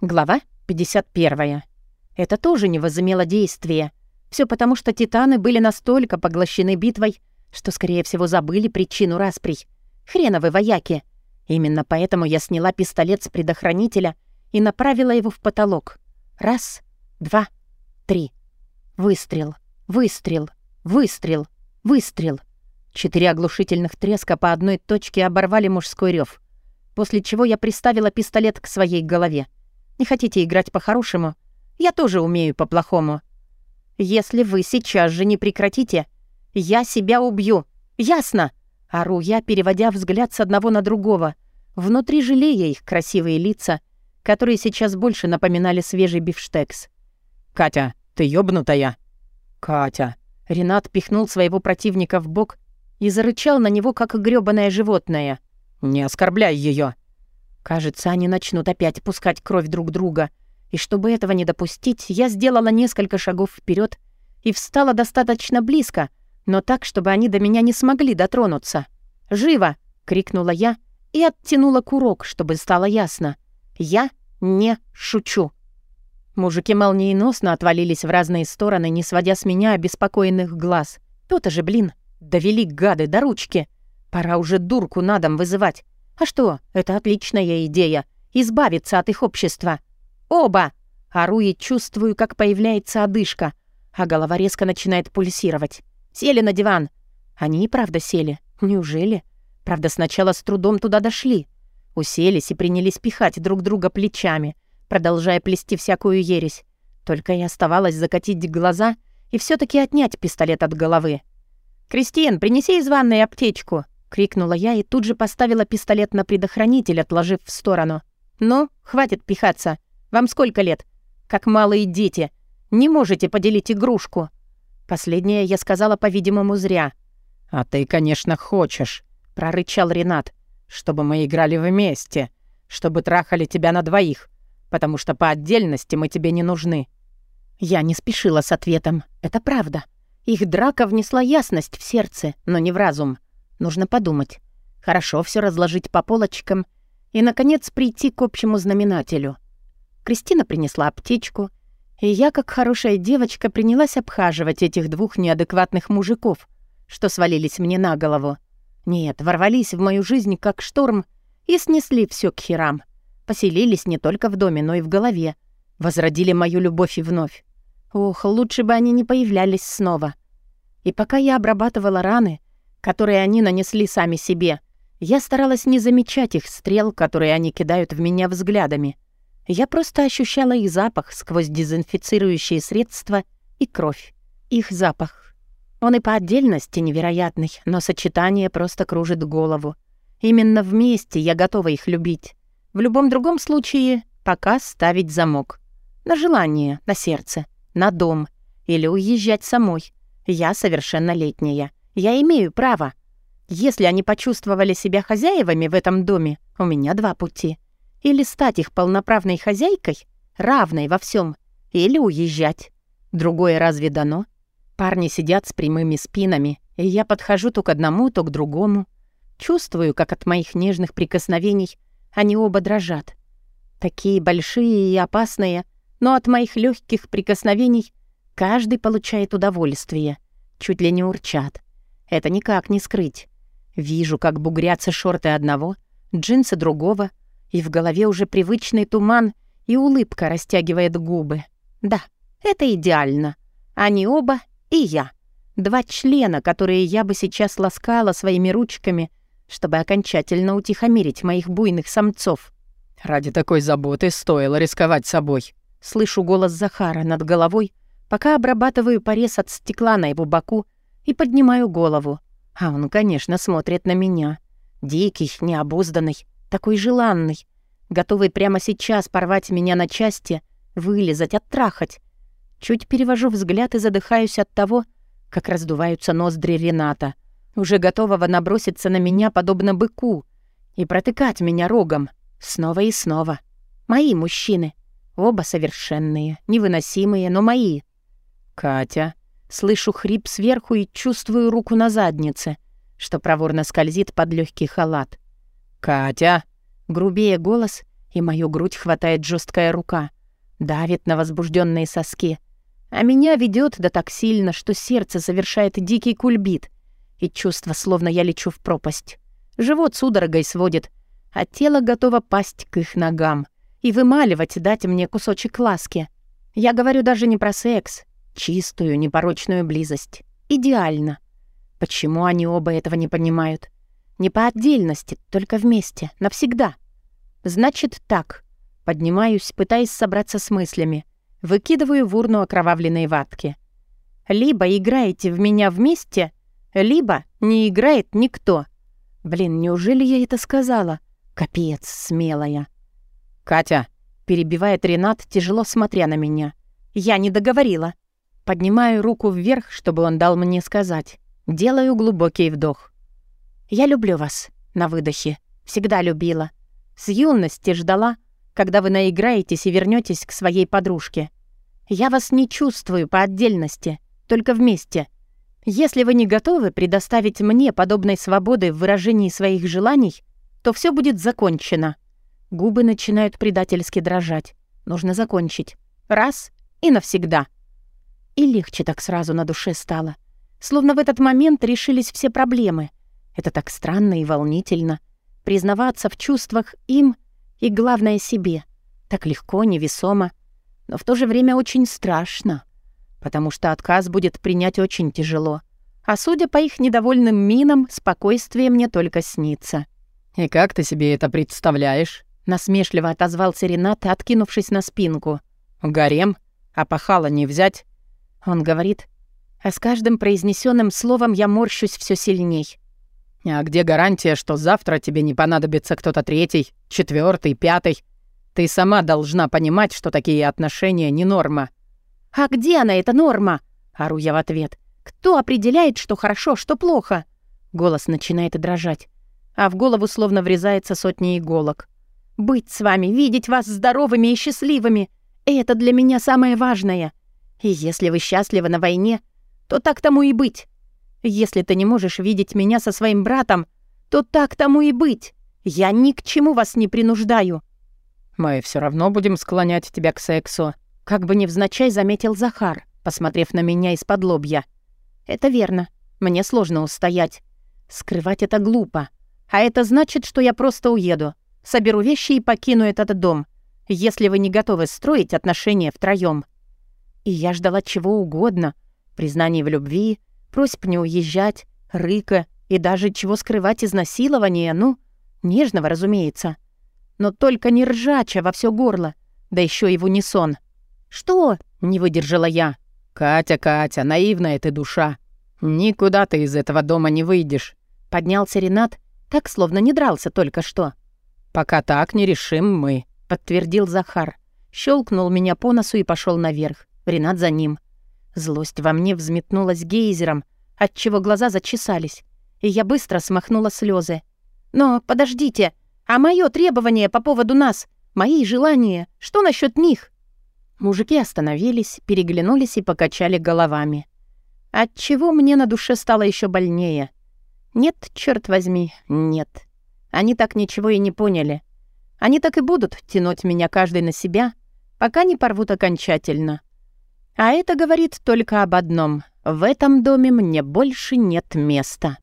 Глава 51. Это тоже не возымело действия. Все потому, что титаны были настолько поглощены битвой, что, скорее всего, забыли причину расприй. Хреновы вояки. Именно поэтому я сняла пистолет с предохранителя и направила его в потолок. Раз, два, три. Выстрел, выстрел, выстрел, выстрел. Четыре оглушительных треска по одной точке оборвали мужской рев, после чего я приставила пистолет к своей голове. Не хотите играть по-хорошему? Я тоже умею по-плохому. Если вы сейчас же не прекратите, я себя убью. Ясно?» Ору я, переводя взгляд с одного на другого, внутри жалея их красивые лица, которые сейчас больше напоминали свежий бифштекс. «Катя, ты ёбнутая?» «Катя». Ренат пихнул своего противника в бок и зарычал на него, как грёбаное животное. «Не оскорбляй ее. Кажется, они начнут опять пускать кровь друг друга. И чтобы этого не допустить, я сделала несколько шагов вперед и встала достаточно близко, но так, чтобы они до меня не смогли дотронуться. «Живо!» — крикнула я и оттянула курок, чтобы стало ясно. «Я не шучу!» Мужики молниеносно отвалились в разные стороны, не сводя с меня обеспокоенных глаз. «То-то же, блин! Довели гады до ручки! Пора уже дурку на дом вызывать!» А что, это отличная идея — избавиться от их общества. Оба! Ору и чувствую, как появляется одышка, а голова резко начинает пульсировать. Сели на диван. Они и правда сели. Неужели? Правда, сначала с трудом туда дошли. Уселись и принялись пихать друг друга плечами, продолжая плести всякую ересь. Только и оставалось закатить глаза и все таки отнять пистолет от головы. «Кристин, принеси из ванной аптечку!» — крикнула я и тут же поставила пистолет на предохранитель, отложив в сторону. «Ну, хватит пихаться. Вам сколько лет? Как малые дети. Не можете поделить игрушку». Последнее я сказала, по-видимому, зря. «А ты, конечно, хочешь», — прорычал Ренат, «чтобы мы играли вместе, чтобы трахали тебя на двоих, потому что по отдельности мы тебе не нужны». Я не спешила с ответом. Это правда. Их драка внесла ясность в сердце, но не в разум. Нужно подумать. Хорошо все разложить по полочкам и, наконец, прийти к общему знаменателю. Кристина принесла аптечку, и я, как хорошая девочка, принялась обхаживать этих двух неадекватных мужиков, что свалились мне на голову. Нет, ворвались в мою жизнь как шторм и снесли все к херам. Поселились не только в доме, но и в голове. Возродили мою любовь и вновь. Ох, лучше бы они не появлялись снова. И пока я обрабатывала раны, которые они нанесли сами себе. Я старалась не замечать их стрел, которые они кидают в меня взглядами. Я просто ощущала их запах сквозь дезинфицирующие средства и кровь. Их запах. Он и по отдельности невероятный, но сочетание просто кружит голову. Именно вместе я готова их любить. В любом другом случае пока ставить замок. На желание, на сердце, на дом. Или уезжать самой. Я совершеннолетняя. Я имею право. Если они почувствовали себя хозяевами в этом доме, у меня два пути. Или стать их полноправной хозяйкой, равной во всем, или уезжать. Другое разве дано? Парни сидят с прямыми спинами, и я подхожу то к одному, то к другому. Чувствую, как от моих нежных прикосновений они оба дрожат. Такие большие и опасные, но от моих легких прикосновений каждый получает удовольствие. Чуть ли не урчат. Это никак не скрыть. Вижу, как бугрятся шорты одного, джинсы другого, и в голове уже привычный туман, и улыбка растягивает губы. Да, это идеально. Они оба и я. Два члена, которые я бы сейчас ласкала своими ручками, чтобы окончательно утихомирить моих буйных самцов. «Ради такой заботы стоило рисковать собой». Слышу голос Захара над головой, пока обрабатываю порез от стекла на его боку и поднимаю голову. А он, конечно, смотрит на меня. Дикий, необузданный, такой желанный, готовый прямо сейчас порвать меня на части, вылезать, оттрахать. Чуть перевожу взгляд и задыхаюсь от того, как раздуваются ноздри Рената, уже готового наброситься на меня подобно быку и протыкать меня рогом. Снова и снова. Мои мужчины. Оба совершенные, невыносимые, но мои. «Катя», Слышу хрип сверху и чувствую руку на заднице, что проворно скользит под легкий халат. «Катя!» Грубее голос, и мою грудь хватает жесткая рука, давит на возбужденные соски, а меня ведет да так сильно, что сердце совершает дикий кульбит, и чувство, словно я лечу в пропасть. Живот судорогой сводит, а тело готово пасть к их ногам и вымаливать, дать мне кусочек ласки. Я говорю даже не про секс, чистую, непорочную близость. Идеально. Почему они оба этого не понимают? Не по отдельности, только вместе, навсегда. Значит так. Поднимаюсь, пытаясь собраться с мыслями. Выкидываю в урну окровавленные ватки. Либо играете в меня вместе, либо не играет никто. Блин, неужели я это сказала? Капец, смелая. «Катя!» — перебивает Ренат, тяжело смотря на меня. «Я не договорила». Поднимаю руку вверх, чтобы он дал мне сказать. Делаю глубокий вдох. «Я люблю вас» на выдохе. Всегда любила. С юности ждала, когда вы наиграетесь и вернетесь к своей подружке. Я вас не чувствую по отдельности, только вместе. Если вы не готовы предоставить мне подобной свободы в выражении своих желаний, то все будет закончено. Губы начинают предательски дрожать. Нужно закончить. Раз и навсегда. И легче так сразу на душе стало. Словно в этот момент решились все проблемы. Это так странно и волнительно. Признаваться в чувствах им и, главное, себе. Так легко, невесомо. Но в то же время очень страшно. Потому что отказ будет принять очень тяжело. А судя по их недовольным минам, спокойствие мне только снится. «И как ты себе это представляешь?» Насмешливо отозвался Ренат, откинувшись на спинку. «Гарем? А пахала не взять?» Он говорит, а с каждым произнесенным словом я морщусь все сильней. «А где гарантия, что завтра тебе не понадобится кто-то третий, четвертый, пятый? Ты сама должна понимать, что такие отношения не норма». «А где она, эта норма?» — ору я в ответ. «Кто определяет, что хорошо, что плохо?» Голос начинает дрожать, а в голову словно врезается сотни иголок. Быть с вами, видеть вас здоровыми и счастливыми — это для меня самое важное. И если вы счастливы на войне, то так тому и быть. Если ты не можешь видеть меня со своим братом, то так тому и быть. Я ни к чему вас не принуждаю». «Мы все равно будем склонять тебя к сексу», как бы невзначай заметил Захар, посмотрев на меня из-под лобья. «Это верно. Мне сложно устоять. Скрывать это глупо. А это значит, что я просто уеду. Соберу вещи и покину этот дом, если вы не готовы строить отношения втроём. И я ждала чего угодно. Признаний в любви, просьб не уезжать, рыка и даже чего скрывать изнасилования, ну, нежного, разумеется. Но только не ржача во все горло, да еще и в унисон. «Что?» — не выдержала я. «Катя, Катя, наивная ты душа. Никуда ты из этого дома не выйдешь». Поднялся Ренат, так словно не дрался только что. «Пока так не решим мы», — подтвердил Захар. Щелкнул меня по носу и пошел наверх. Ренат за ним. Злость во мне взметнулась гейзером, отчего глаза зачесались, и я быстро смахнула слезы. «Но подождите, а мое требование по поводу нас, мои желания, что насчет них?» Мужики остановились, переглянулись и покачали головами. Отчего мне на душе стало еще больнее? Нет, черт возьми, нет. Они так ничего и не поняли. Они так и будут тянуть меня каждый на себя, пока не порвут окончательно. А это говорит только об одном. В этом доме мне больше нет места.